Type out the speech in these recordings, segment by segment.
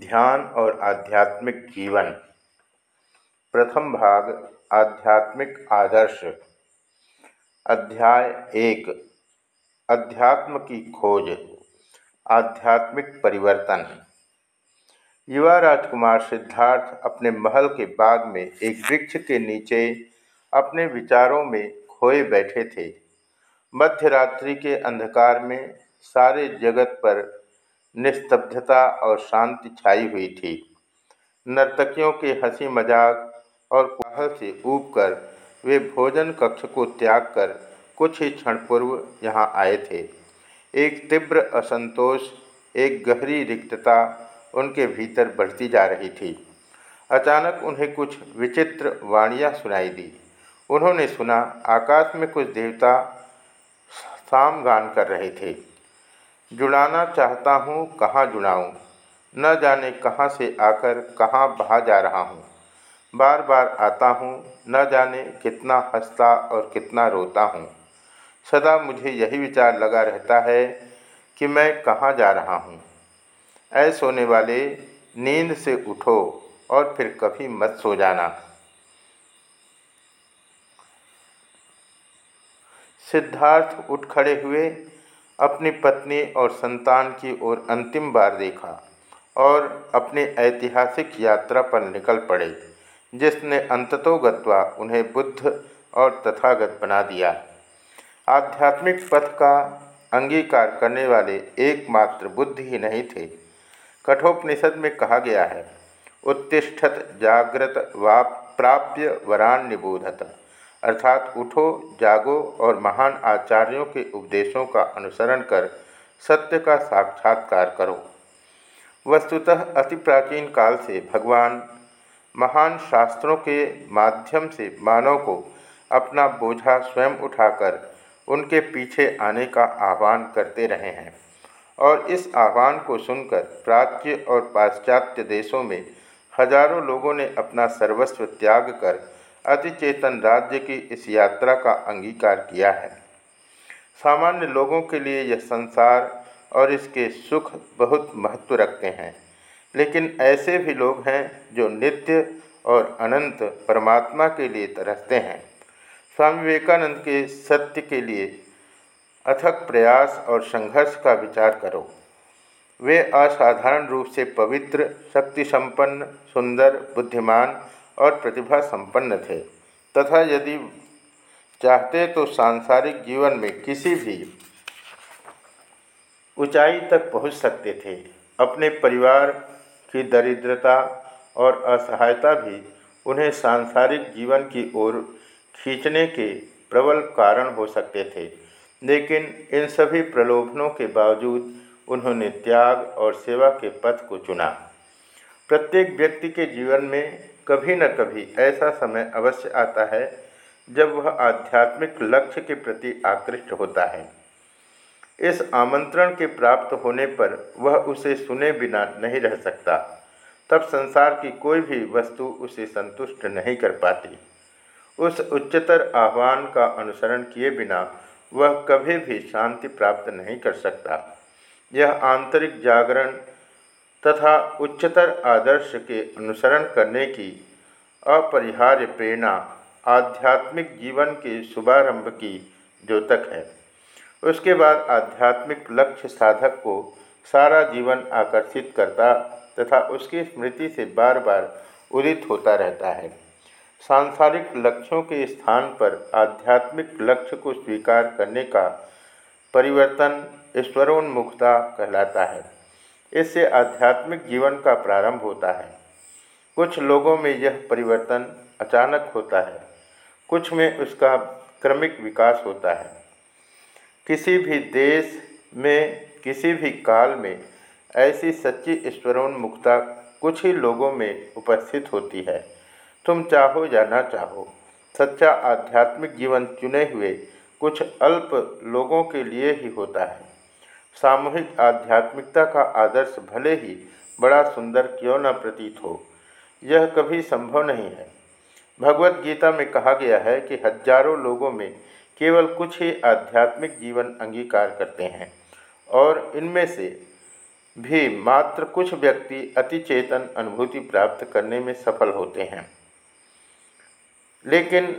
ध्यान और आध्यात्मिक जीवन। प्रथम भाग, आध्यात्मिक आदर्श। अध्याय एक, अध्यात्म की खोज, आध्यात्मिक परिवर्तन। युवा राजकुमार सिद्धार्थ अपने महल के बाग में एक वृक्ष के नीचे अपने विचारों में खोए बैठे थे। मध्यरात्रि के अंधकार में सारे जगत पर निस्तब्धता और शांति छाई हुई थी। नर्तकियों के हँसी मज़ाक और कोहल से ऊब कर वे भोजन कक्ष को त्याग कर कुछ ही क्षण पूर्व यहाँ आए थे। एक तीव्र असंतोष, एक गहरी रिक्तता उनके भीतर बढ़ती जा रही थी। अचानक उन्हें कुछ विचित्र वाणियाँ सुनाई दी। उन्होंने सुना, आकाश में कुछ देवता साम गान कर रहे थे। जुड़ाना चाहता हूँ, कहाँ जुड़ाऊँ? न जाने कहाँ से आकर कहाँ बहा जा रहा हूँ। बार बार आता हूँ, न जाने कितना हंसता और कितना रोता हूँ। सदा मुझे यही विचार लगा रहता है कि मैं कहाँ जा रहा हूँ। ऐ सोने वाले, नींद से उठो और फिर कभी मत सो जाना। सिद्धार्थ उठ खड़े हुए अपनी पत्नी और संतान की ओर अंतिम बार देखा और अपनी ऐतिहासिक यात्रा पर निकल पड़े, जिसने अंततोगत्वा उन्हें बुद्ध और तथागत बना दिया। आध्यात्मिक पथ का अंगीकार करने वाले एकमात्र बुद्ध ही नहीं थे। कठोपनिषद में कहा गया है, उत्तिष्ठत जागृत वा प्राप्य वरान निबोधत। अर्थात उठो, जागो और महान आचार्यों के उपदेशों का अनुसरण कर सत्य का साक्षात्कार करो। वस्तुतः अति प्राचीन काल से भगवान महान शास्त्रों के माध्यम से मानव को अपना बोझा स्वयं उठाकर उनके पीछे आने का आह्वान करते रहे हैं और इस आह्वान को सुनकर प्राच्य और पाश्चात्य देशों में हज़ारों लोगों ने अपना सर्वस्व त्याग कर अतिचेतन राज्य की इस यात्रा का अंगीकार किया है। सामान्य लोगों के लिए यह संसार और इसके सुख बहुत महत्व रखते हैं। लेकिन ऐसे भी लोग हैं जो नित्य और अनंत परमात्मा के लिए तरसते हैं। स्वामी विवेकानंद के सत्य के लिए अथक प्रयास और संघर्ष का विचार करो। वे असाधारण रूप से पवित्र शक्ति संपन्न सुंदर, बुद्धिमान और प्रतिभा संपन्न थे। तथा यदि चाहते तो सांसारिक जीवन में किसी भी ऊंचाई तक पहुँच सकते थे। अपने परिवार की दरिद्रता और असहायता भी उन्हें सांसारिक जीवन की ओर खींचने के प्रबल कारण हो सकते थे। लेकिन इन सभी प्रलोभनों के बावजूद उन्होंने त्याग और सेवा के पथ को चुना। प्रत्येक व्यक्ति के जीवन में कभी न कभी ऐसा समय अवश्य आता है जब वह आध्यात्मिक लक्ष्य के प्रति आकृष्ट होता है। इस आमंत्रण के प्राप्त होने पर वह उसे सुने बिना नहीं रह सकता। तब संसार की कोई भी वस्तु उसे संतुष्ट नहीं कर पाती। उस उच्चतर आह्वान का अनुसरण किए बिना वह कभी भी शांति प्राप्त नहीं कर सकता। यह आंतरिक जागरण तथा उच्चतर आदर्श के अनुसरण करने की अपरिहार्य प्रेरणा आध्यात्मिक जीवन के शुभारंभ की द्योतक है। उसके बाद आध्यात्मिक लक्ष्य साधक को सारा जीवन आकर्षित करता तथा उसकी स्मृति से बार बार उदित होता रहता है। सांसारिक लक्ष्यों के स्थान पर आध्यात्मिक लक्ष्य को स्वीकार करने का परिवर्तन ईश्वरोन्मुखता कहलाता है। इससे आध्यात्मिक जीवन का प्रारंभ होता है। कुछ लोगों में यह परिवर्तन अचानक होता है, कुछ में उसका क्रमिक विकास होता है। किसी भी देश में, किसी भी काल में ऐसी सच्ची ईश्वरोन्मुखता कुछ ही लोगों में उपस्थित होती है। तुम चाहो या ना चाहो, सच्चा आध्यात्मिक जीवन चुने हुए कुछ अल्प लोगों के लिए ही होता है। सामूहिक आध्यात्मिकता का आदर्श भले ही बड़ा सुंदर क्यों न प्रतीत हो, यह कभी संभव नहीं है। भगवत गीता में कहा गया है कि हज़ारों लोगों में केवल कुछ ही आध्यात्मिक जीवन अंगीकार करते हैं और इनमें से भी मात्र कुछ व्यक्ति अति चेतन अनुभूति प्राप्त करने में सफल होते हैं। लेकिन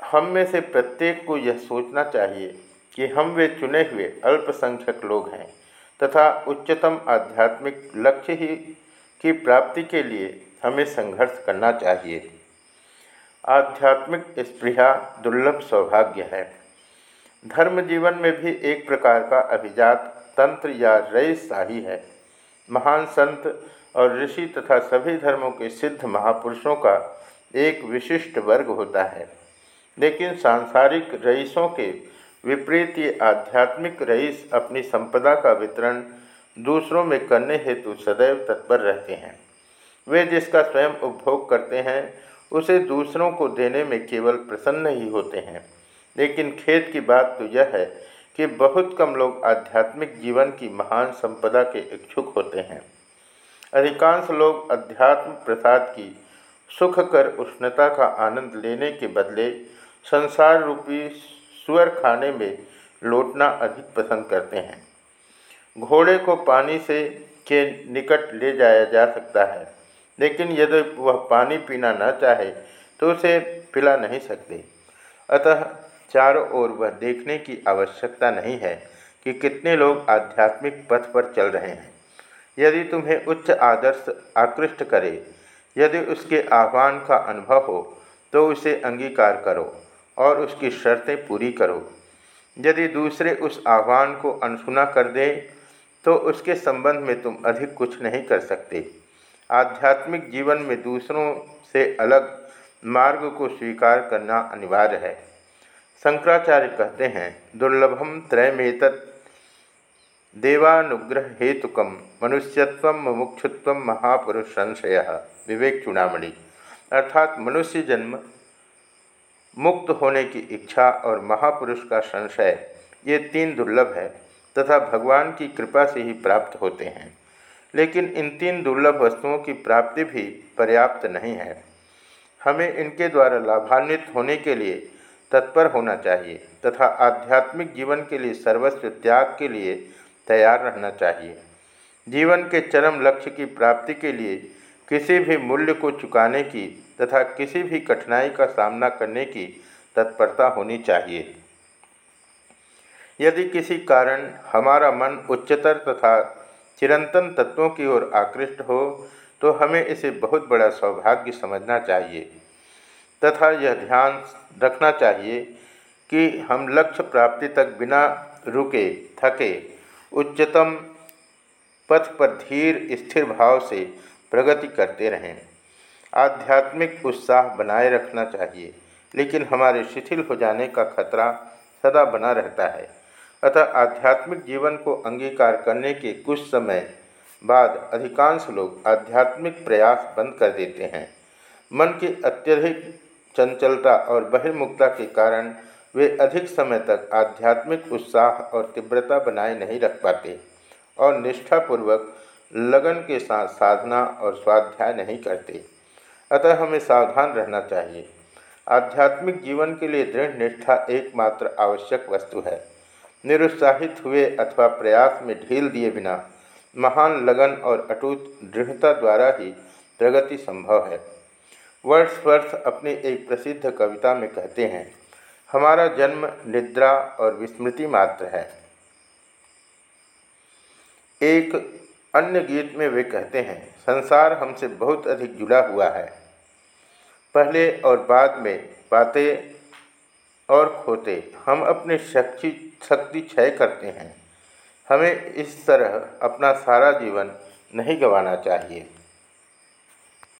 हम में से प्रत्येक को यह सोचना चाहिए कि हम वे चुने हुए अल्पसंख्यक लोग हैं तथा उच्चतम आध्यात्मिक लक्ष्य ही की प्राप्ति के लिए हमें संघर्ष करना चाहिए। आध्यात्मिक स्पृहा दुर्लभ सौभाग्य है। धर्म जीवन में भी एक प्रकार का अभिजात तंत्र या रईस शाही है। महान संत और ऋषि तथा सभी धर्मों के सिद्ध महापुरुषों का एक विशिष्ट वर्ग होता है। लेकिन सांसारिक रईसों के विपरीत ये आध्यात्मिक रईस अपनी संपदा का वितरण दूसरों में करने हेतु सदैव तत्पर रहते हैं। वे जिसका स्वयं उपभोग करते हैं, उसे दूसरों को देने में केवल प्रसन्न ही होते हैं। लेकिन खेत की बात तो यह है कि बहुत कम लोग आध्यात्मिक जीवन की महान संपदा के इच्छुक होते हैं। अधिकांश लोग अध्यात्म प्रसाद की सुख कर उष्णता का आनंद लेने के बदले संसार रूपी सुअर खाने में लौटना अधिक पसंद करते हैं। घोड़े को पानी से के निकट ले जाया जा सकता है, लेकिन यदि वह पानी पीना न चाहे तो उसे पिला नहीं सकते। अतः चारों ओर वह देखने की आवश्यकता नहीं है कि कितने लोग आध्यात्मिक पथ पर चल रहे हैं। यदि तुम्हें उच्च आदर्श आकृष्ट करे, यदि उसके आह्वान का अनुभव हो तो उसे अंगीकार करो। और उसकी शर्तें पूरी करो। यदि दूसरे उस आह्वान को अनसुना कर दें तो उसके संबंध में तुम अधिक कुछ नहीं कर सकते। आध्यात्मिक जीवन में दूसरों से अलग मार्ग को स्वीकार करना अनिवार्य है। शंकराचार्य कहते हैं, दुर्लभम त्रयमेत देवानुग्रह हेतुकम मनुष्यत्व मुमुक्षुत्व महापुरुष संशय विवेक चुनामणि अर्थात मनुष्य जन्म मुक्त होने की इच्छा और महापुरुष का संशय, ये तीन दुर्लभ है, तथा भगवान की कृपा से ही प्राप्त होते हैं। लेकिन इन तीन दुर्लभ वस्तुओं की प्राप्ति भी पर्याप्त नहीं है। हमें इनके द्वारा लाभान्वित होने के लिए तत्पर होना चाहिए, तथा आध्यात्मिक जीवन के लिए सर्वस्व त्याग के लिए तैयार रहना चाहिए। जीवन के चरम लक्ष्य की प्राप्ति के लिए किसी भी मूल्य को चुकाने की तथा किसी भी कठिनाई का सामना करने की तत्परता होनी चाहिए। यदि किसी कारण हमारा मन उच्चतर तथा चिरंतन तत्वों की ओर आकृष्ट हो तो हमें इसे बहुत बड़ा सौभाग्य समझना चाहिए तथा यह ध्यान रखना चाहिए कि हम लक्ष्य प्राप्ति तक बिना रुके, थके, उच्चतम पथ पर धीर स्थिर भाव से प्रगति करते रहें। आध्यात्मिक उत्साह बनाए रखना चाहिए, लेकिन हमारे शिथिल हो जाने का खतरा सदा बना रहता है। अतः आध्यात्मिक जीवन को अंगीकार करने के कुछ समय बाद अधिकांश लोग आध्यात्मिक प्रयास बंद कर देते हैं। मन की अत्यधिक चंचलता और बहिर्मुखता के कारण वे अधिक समय तक आध्यात्मिक उत्साह और तीव्रता बनाए नहीं रख पाते। और निष्ठापूर्वक लगन के साथ साधना और स्वाध्याय नहीं करते। अतः हमें सावधान रहना चाहिए। आध्यात्मिक जीवन के लिए दृढ़ निष्ठा एकमात्र आवश्यक वस्तु है। निरुत्साहित हुए अथवा प्रयास में ढील दिए बिना महान लगन और अटूट दृढ़ता द्वारा ही प्रगति संभव है। वर्ष वर्ष अपनी एक प्रसिद्ध कविता में कहते हैं, हमारा जन्म निद्रा और विस्मृति मात्र है। एक अन्य गीत में वे कहते हैं, संसार हमसे बहुत अधिक जुड़ा हुआ है। पहले और बाद में पाते और खोते हम अपने शक्ति शक्ति क्षय करते हैं। हमें इस तरह अपना सारा जीवन नहीं गंवाना चाहिए।